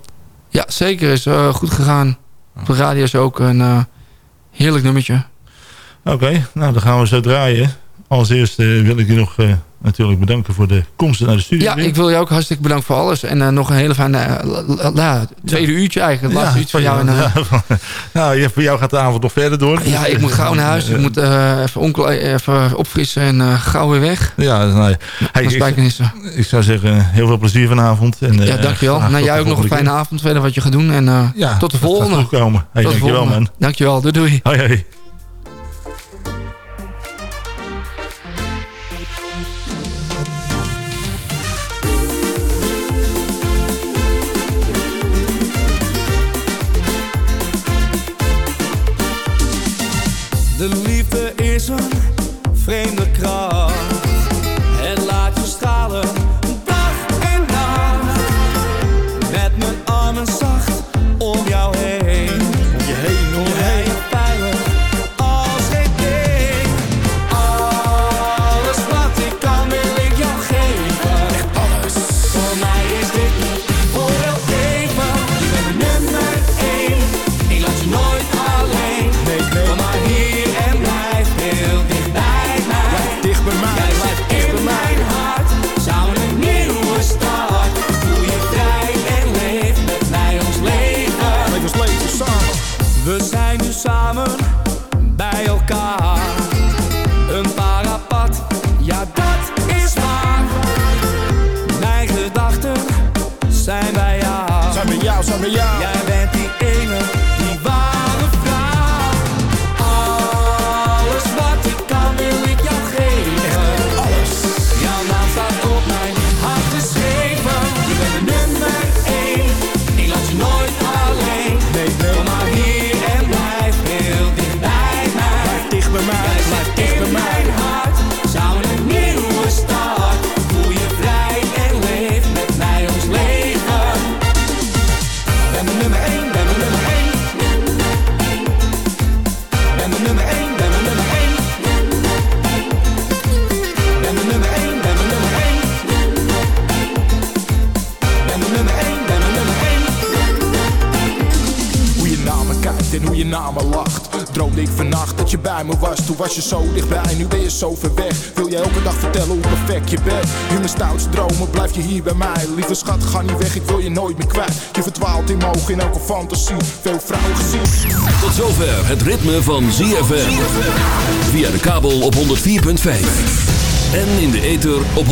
Ja, zeker. Is goed gegaan. Op de radio is ook een heerlijk nummertje. Oké, nou dan gaan we zo draaien. Als eerste wil ik je nog natuurlijk bedanken voor de komst naar de studio. Ja, ik wil je ook hartstikke bedanken voor alles. En uh, nog een hele fijne uh, tweede ja. uurtje eigenlijk. Het laatste ja, uurtje van jou. En, uh, nou, voor jou gaat de avond nog verder door. Ja, ik moet gauw naar huis. Ik moet even, onkel, even opfrissen en gauw weer weg. Ja, nou, hey, ik, ik, zou zeggen, heel veel plezier vanavond. En, ja, dankjewel. Nou, jij ook nog een fijne keer. avond verder wat je gaat doen. En tot de volgende. Tot komen. Hey, tot dankjewel man. Dankjewel, doei doei. Hoi hoi. Vreemde Lieve schat, ga niet weg, ik wil je nooit meer kwijt. Je verdwaalt in mijn ogen in elke fantasie. Veel vrouwen gezien. Tot zover het ritme van ZFM Via de kabel op 104.5 en in de ether op 106.9.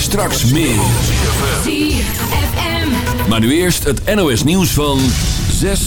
Straks meer. Maar nu eerst het NOS nieuws van 6